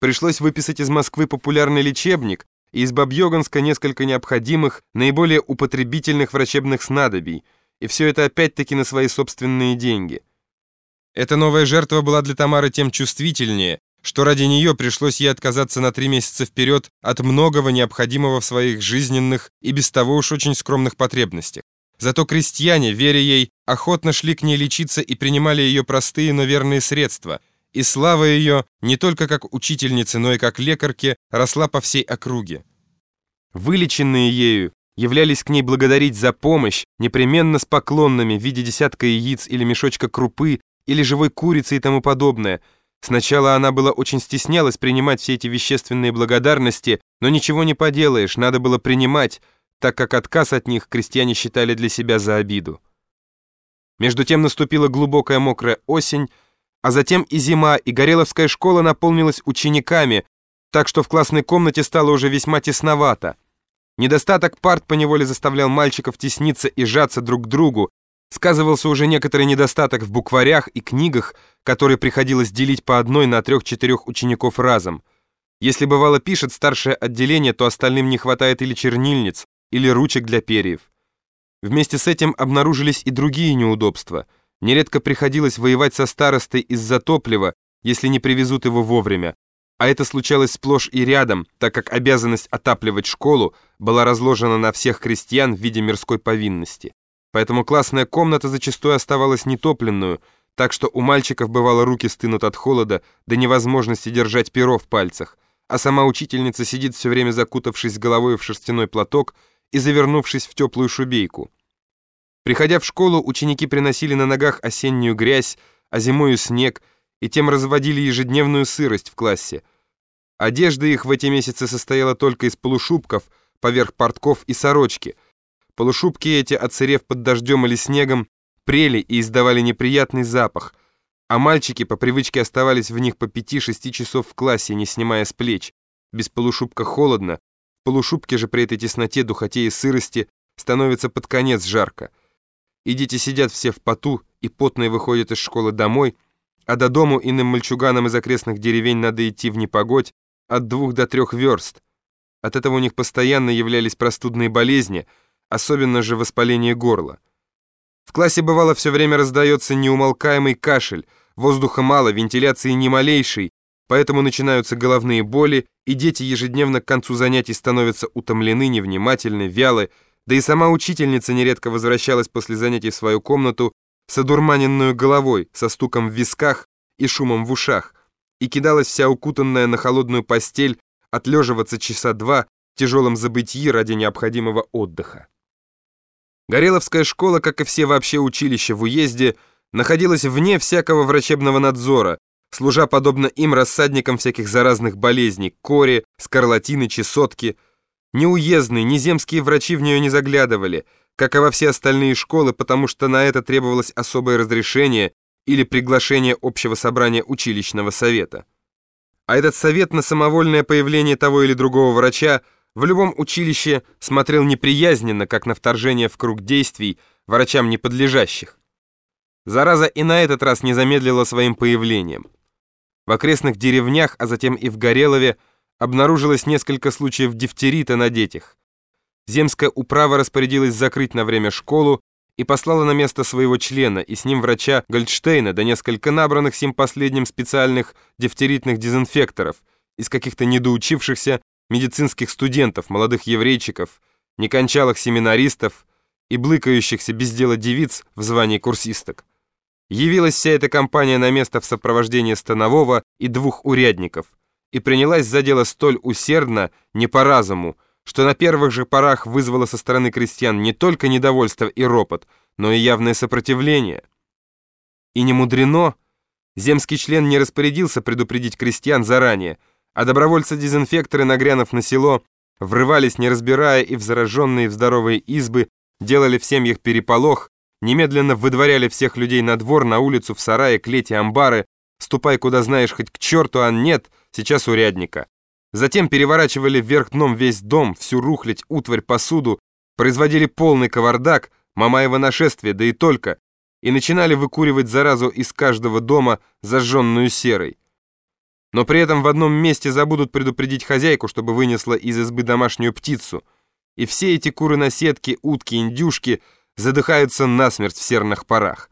пришлось выписать из Москвы популярный лечебник и из Бабьёганска несколько необходимых, наиболее употребительных врачебных снадобий, и все это опять-таки на свои собственные деньги. Эта новая жертва была для Тамары тем чувствительнее, что ради нее пришлось ей отказаться на три месяца вперед от многого необходимого в своих жизненных и без того уж очень скромных потребностях. Зато крестьяне, веря ей, охотно шли к ней лечиться и принимали ее простые, но верные средства, и слава ее, не только как учительницы, но и как лекарки, росла по всей округе. Вылеченные ею являлись к ней благодарить за помощь, непременно с поклонными в виде десятка яиц или мешочка крупы, или живой курицы и тому подобное – Сначала она была очень стеснялась принимать все эти вещественные благодарности, но ничего не поделаешь, надо было принимать, так как отказ от них крестьяне считали для себя за обиду. Между тем наступила глубокая мокрая осень, а затем и зима, и Гореловская школа наполнилась учениками, так что в классной комнате стало уже весьма тесновато. Недостаток парт поневоле заставлял мальчиков тесниться и сжаться друг к другу, Сказывался уже некоторый недостаток в букварях и книгах, которые приходилось делить по одной на трех-четырех учеников разом. Если бывало пишет старшее отделение, то остальным не хватает или чернильниц, или ручек для перьев. Вместе с этим обнаружились и другие неудобства. Нередко приходилось воевать со старостой из-за топлива, если не привезут его вовремя. А это случалось сплошь и рядом, так как обязанность отапливать школу была разложена на всех крестьян в виде мирской повинности. Поэтому классная комната зачастую оставалась нетопленную, так что у мальчиков бывало руки стынут от холода до невозможности держать перо в пальцах, а сама учительница сидит все время закутавшись головой в шерстяной платок и завернувшись в теплую шубейку. Приходя в школу, ученики приносили на ногах осеннюю грязь, а зимою снег, и тем разводили ежедневную сырость в классе. Одежда их в эти месяцы состояла только из полушубков, поверх портков и сорочки — Полушубки эти, отсырев под дождем или снегом, прели и издавали неприятный запах, а мальчики по привычке оставались в них по пяти-шести часов в классе, не снимая с плеч. Без полушубка холодно, в полушубке же при этой тесноте, духоте и сырости становится под конец жарко. И дети сидят все в поту и потные выходят из школы домой, а до дому иным мальчуганам из окрестных деревень надо идти в непогодь от двух до трех верст. От этого у них постоянно являлись простудные болезни – особенно же воспаление горла. В классе бывало все время раздается неумолкаемый кашель, воздуха мало, вентиляции ни малейшей, поэтому начинаются головные боли, и дети ежедневно к концу занятий становятся утомлены, невнимательны, вялы, да и сама учительница нередко возвращалась после занятий в свою комнату с одурманенную головой, со стуком в висках и шумом в ушах, и кидалась вся укутанная на холодную постель отлеживаться часа два в тяжелом забытии ради необходимого отдыха. Гореловская школа, как и все вообще училища в уезде, находилась вне всякого врачебного надзора, служа подобно им рассадникам всяких заразных болезней, кори, скарлатины, чесотки. Ни уездные, ни земские врачи в нее не заглядывали, как и во все остальные школы, потому что на это требовалось особое разрешение или приглашение общего собрания училищного совета. А этот совет на самовольное появление того или другого врача – в любом училище смотрел неприязненно, как на вторжение в круг действий врачам неподлежащих. Зараза и на этот раз не замедлила своим появлением. В окрестных деревнях, а затем и в Горелове, обнаружилось несколько случаев дифтерита на детях. Земская управа распорядилась закрыть на время школу и послала на место своего члена и с ним врача Гольдштейна да несколько набранных сим последним специальных дифтеритных дезинфекторов из каких-то недоучившихся медицинских студентов, молодых еврейчиков, некончалых семинаристов и блыкающихся без дела девиц в звании курсисток. Явилась вся эта компания на место в сопровождении Станового и двух урядников и принялась за дело столь усердно, не по разуму, что на первых же порах вызвало со стороны крестьян не только недовольство и ропот, но и явное сопротивление. И не мудрено, земский член не распорядился предупредить крестьян заранее, а добровольцы-дезинфекторы, нагрянув на село, врывались, не разбирая, и в зараженные в здоровые избы, делали в семьях переполох, немедленно выдворяли всех людей на двор, на улицу, в сарае, клети, амбары, ступай куда знаешь, хоть к черту, а нет, сейчас урядника. Затем переворачивали вверх дном весь дом, всю рухлядь, утварь, посуду, производили полный кавардак, Мамаево нашествие, да и только, и начинали выкуривать заразу из каждого дома, зажженную серой. но при этом в одном месте забудут предупредить хозяйку, чтобы вынесла из избы домашнюю птицу. И все эти куры-наседки, утки, индюшки задыхаются насмерть в серных парах.